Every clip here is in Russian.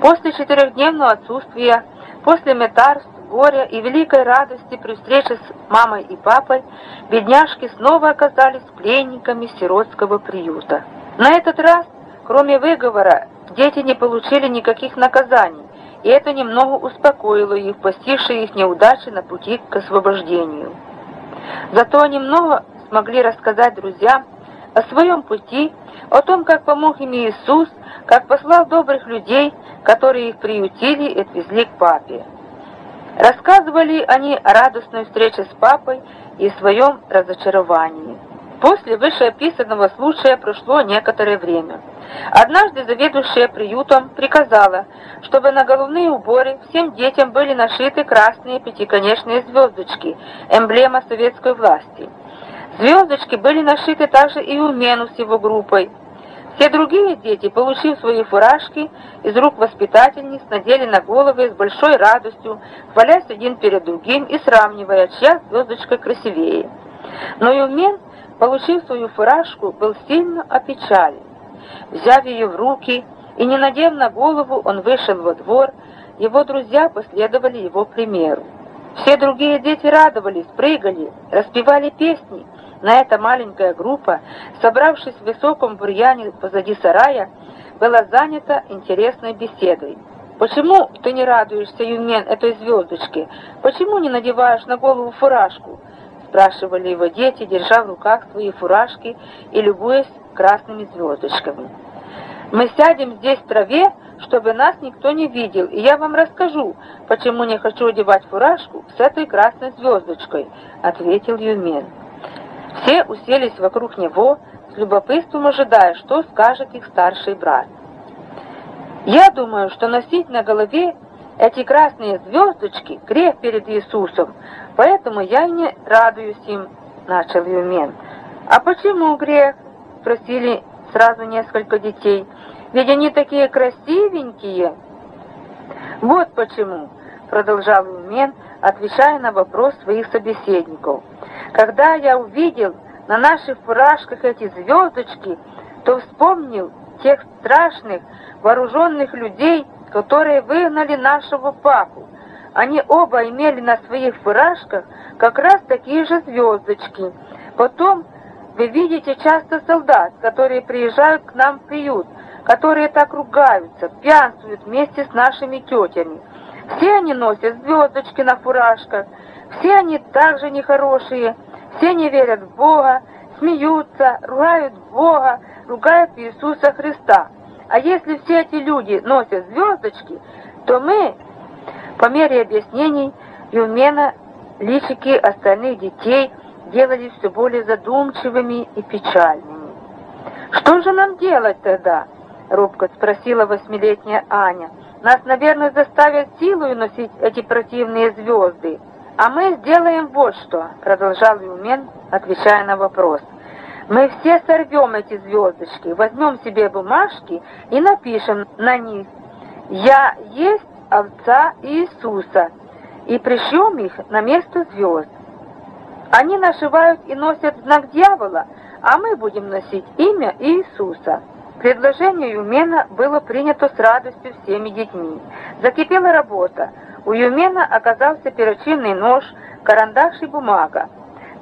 После четырехдневного отсутствия, после метарств, горя и великой радости при встрече с мамой и папой, бедняжки снова оказались пленниками сиротского приюта. На этот раз, кроме выговора, дети не получили никаких наказаний, и это немного успокоило их, постигшие их неудачи на пути к освобождению. Зато они много смогли рассказать друзьям о своем пути, о том, как помог им Иисус, как послал добрых людей, которые их приютили и отвезли к папе. Рассказывали они о радостной встрече с папой и своем разочаровании. После вышеописанного случая прошло некоторое время. Однажды заведующая приютом приказала, чтобы на головные уборы всем детям были нашиты красные пятиконечные звездочки, эмблема советской власти. Звездочки были нашиты также и у Мену с его группой. Все другие дети, получив свои фуражки, из рук воспитательниц надели на головы с большой радостью, хвалясь один перед другим и сравнивая, чья звездочка красивее. Но Юмен, получив свою фуражку, был сильно опечален. Взяв ее в руки и не надев на голову, он вышел во двор, его друзья последовали его примеру. Все другие дети радовались, прыгали, распевали песни, на эта маленькая группа, собравшись в высоком бурьяне позади сарая, была занята интересной беседой. «Почему ты не радуешься, Юмен, этой звездочке? Почему не надеваешь на голову фуражку?» спрашивали его дети, держа в руках свои фуражки и любуясь красными звездочками. «Мы сядем здесь в траве, чтобы нас никто не видел, и я вам расскажу, почему не хочу одевать фуражку с этой красной звездочкой», — ответил Юмен. Все уселись вокруг него, с любопытством ожидая, что скажет их старший брат. «Я думаю, что носить на голове эти красные звездочки — грех перед Иисусом, поэтому я не радуюсь им», — начал Юмен. «А почему грех?» — спросили сразу несколько детей. «Ведь они такие красивенькие». «Вот почему», — продолжал Юмен, отвечая на вопрос своих собеседников. Когда я увидел на наших фуражках эти звездочки, то вспомнил тех страшных вооруженных людей, которые выгнали нашего папу. Они оба имели на своих фуражках как раз такие же звездочки. Потом вы видите часто солдат, которые приезжают к нам в приют, которые так ругаются, пьянствуют вместе с нашими тетями. Все они носят звездочки на фуражках, все они также нехорошие, все не верят в Бога, смеются, ругают Бога, ругают Иисуса Христа. А если все эти люди носят звездочки, то мы, по мере объяснений Юмена, личики остальных детей делались все более задумчивыми и печальными. «Что же нам делать тогда?» — робко спросила восьмилетняя Аня. «Нас, наверное, заставят силой носить эти противные звезды». «А мы сделаем вот что», — продолжал Юмен, отвечая на вопрос. «Мы все сорвем эти звездочки, возьмем себе бумажки и напишем на них «Я есть овца Иисуса» и пришьем их на место звезд. Они нашивают и носят знак дьявола, а мы будем носить имя Иисуса». Предложение Юмена было принято с радостью всеми детьми. Закипела работа. У Юмена оказался перочинный нож, карандаш и бумага.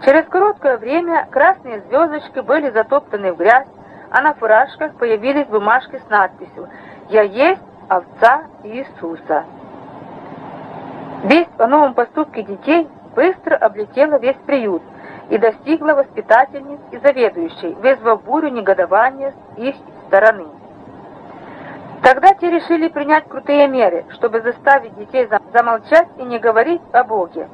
Через короткое время красные звездочки были затоптаны в грязь, а на фуражках появились бумажки с надписью «Я есть овца Иисуса». Весть о новом поступке детей быстро облетела весь приют и достигла воспитательниц и заведующей, вызвав бурю негодования с их стороны. Тогда те решили принять крутые меры, чтобы заставить детей замолчать и не говорить о Боге.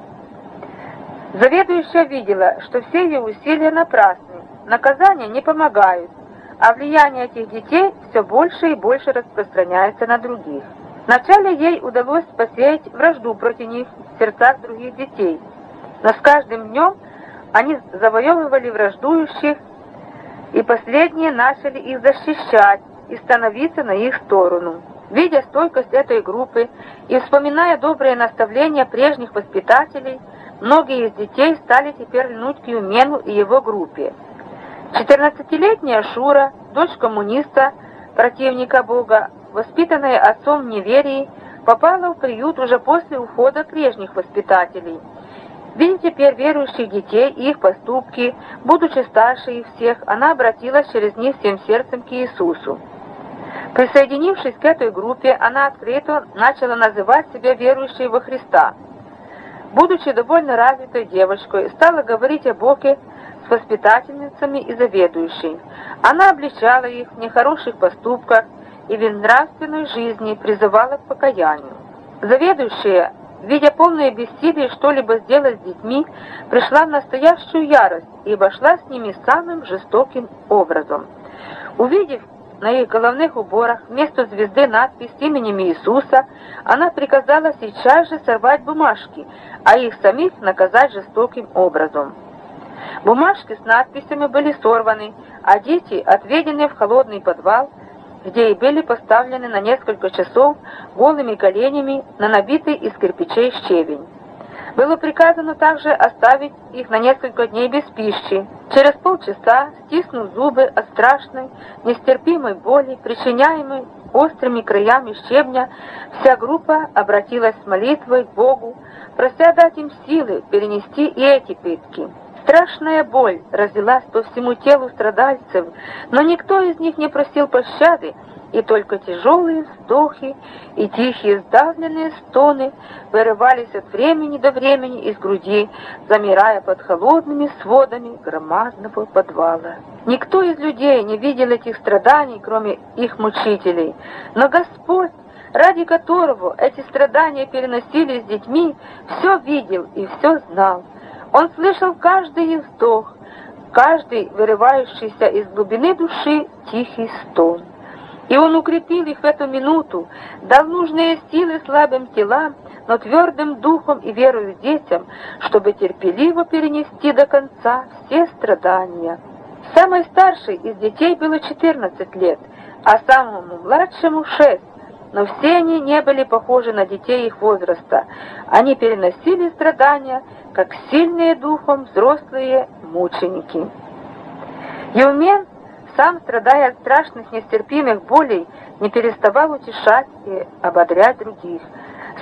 Заведующая видела, что все ее усилия напрасны, наказания не помогают, а влияние этих детей все больше и больше распространяется на других. Вначале ей удалось посеять вражду против них в сердцах других детей, но с каждым днем они завоевывали враждующих, и последние начали их защищать, и становиться на их сторону. Видя стойкость этой группы и вспоминая добрые наставления прежних воспитателей, многие из детей стали теперь льнуть к Юмену и его группе. 14-летняя Шура, дочь коммуниста, противника Бога, воспитанная отцом неверии, попала в приют уже после ухода прежних воспитателей. Видя теперь верующих детей и их поступки, будучи старше их всех, она обратилась через них всем сердцем к Иисусу. Присоединившись к этой группе, она открыто начала называть себя верующей во Христа. Будучи довольно развитой девочкой, стала говорить о Боге с воспитательницами и заведующей. Она обличала их в нехороших поступках и в нравственной жизни призывала к покаянию. Заведующая, видя полное бессилие что-либо сделать с детьми, пришла в настоящую ярость и обошла с ними самым жестоким образом. Увидев на их головных уборах вместо звезды надпись с именем Иисуса, она приказала сейчас же сорвать бумажки, а их самих наказать жестоким образом. Бумажки с надписями были сорваны, а дети отведены в холодный подвал, где и были поставлены на несколько часов голыми коленями на набитый из кирпичей щебень. Было приказано также оставить их на несколько дней без пищи. Через полчаса, стиснув зубы от страшной, нестерпимой боли, причиняемой острыми краями щебня, вся группа обратилась с молитвой к Богу, прося дать им силы перенести и эти пытки. Страшная боль разлилась по всему телу страдальцев, но никто из них не просил пощады, и только тяжелые вздохи и тихие сдавленные стоны вырывались от времени до времени из груди, замирая под холодными сводами громадного подвала. Никто из людей не видел этих страданий, кроме их мучителей, но Господь, ради которого эти страдания переносили с детьми, все видел и все знал. Он слышал каждый их вздох, каждый вырывающийся из глубины души тихий стон. И он укрепил их в эту минуту, дал нужные силы слабым телам, но твердым духом и верою детям, чтобы терпеливо перенести до конца все страдания. Самой старшей из детей было 14 лет, а самому младшему 6, но все они не были похожи на детей их возраста. Они переносили страдания, как сильные духом взрослые мученики. Юмен сам, страдая от страшных нестерпимых болей, не переставал утешать и ободрять других.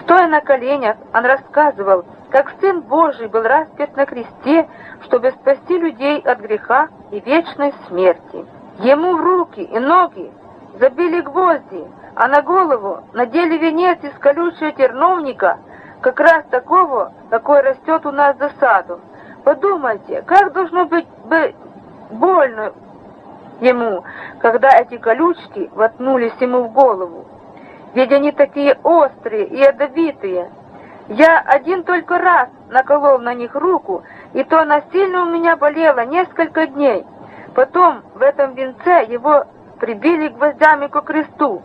Стоя на коленях, он рассказывал, как Сын Божий был распят на кресте, чтобы спасти людей от греха и вечной смерти. Ему в руки и ноги забили гвозди, а на голову надели венец из колючего терновника, как раз такого, какой растет у нас за садом. Подумайте, как должно быть больно ему, когда эти колючки воткнулись ему в голову. Ведь они такие острые и ядовитые. Я один только раз наколол на них руку, и то она сильно у меня болела несколько дней. Потом в этом венце его прибили гвоздями к кресту.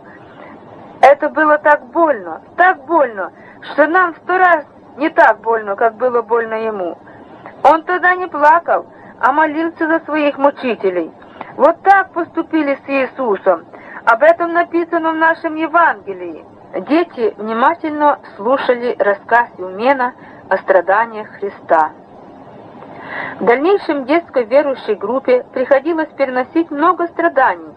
Это было так больно, так больно, что нам сто раз не так больно, как было больно ему. Он тогда не плакал, а молился за своих мучителей. Вот так поступили с Иисусом. Об этом написано в нашем Евангелии. Дети внимательно слушали рассказ Юмена о страданиях Христа. В дальнейшем детской верующей группе приходилось переносить много страданий,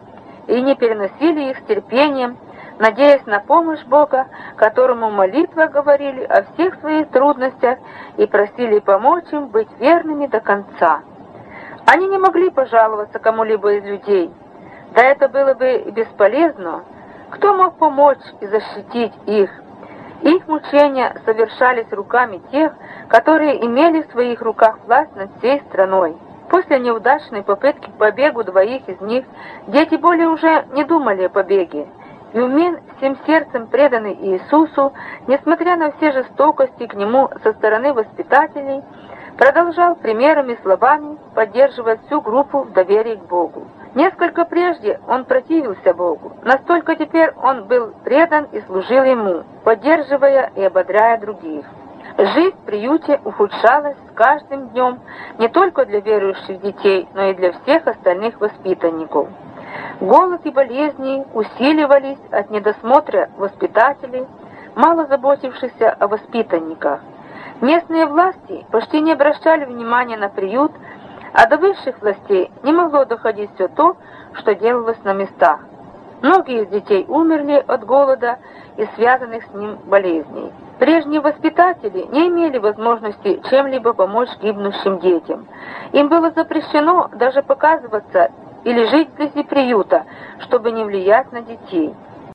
и не переносили их с терпением, надеясь на помощь Бога, которому молитва говорили о всех своих трудностях и просили помочь им быть верными до конца. Они не могли пожаловаться кому-либо из людей. Да это было бы бесполезно. Кто мог помочь и защитить их? Их мучения совершались руками тех, которые имели в своих руках власть над всей страной. После неудачной попытки к побегу двоих из них, дети более уже не думали о побеге. Юмин, всем сердцем преданный Иисусу, несмотря на все жестокости к нему со стороны воспитателей, продолжал примерами и словами поддерживать всю группу в доверии к Богу. Несколько прежде он противился Богу, настолько теперь он был предан и служил Ему, поддерживая и ободряя других. Жизнь в приюте ухудшалась с каждым днем не только для верующих детей, но и для всех остальных воспитанников. Голод и болезни усиливались от недосмотра воспитателей, мало заботившихся о воспитанниках. Местные власти почти не обращали внимания на приют, а до высших властей не могло доходить все то, что делалось на местах. Многие из детей умерли от голода и связанных с ним болезней. Прежние воспитатели не имели возможности чем-либо помочь гибнущим детям. Им было запрещено даже показываться или жить вблизи приюта, чтобы не влиять на детей.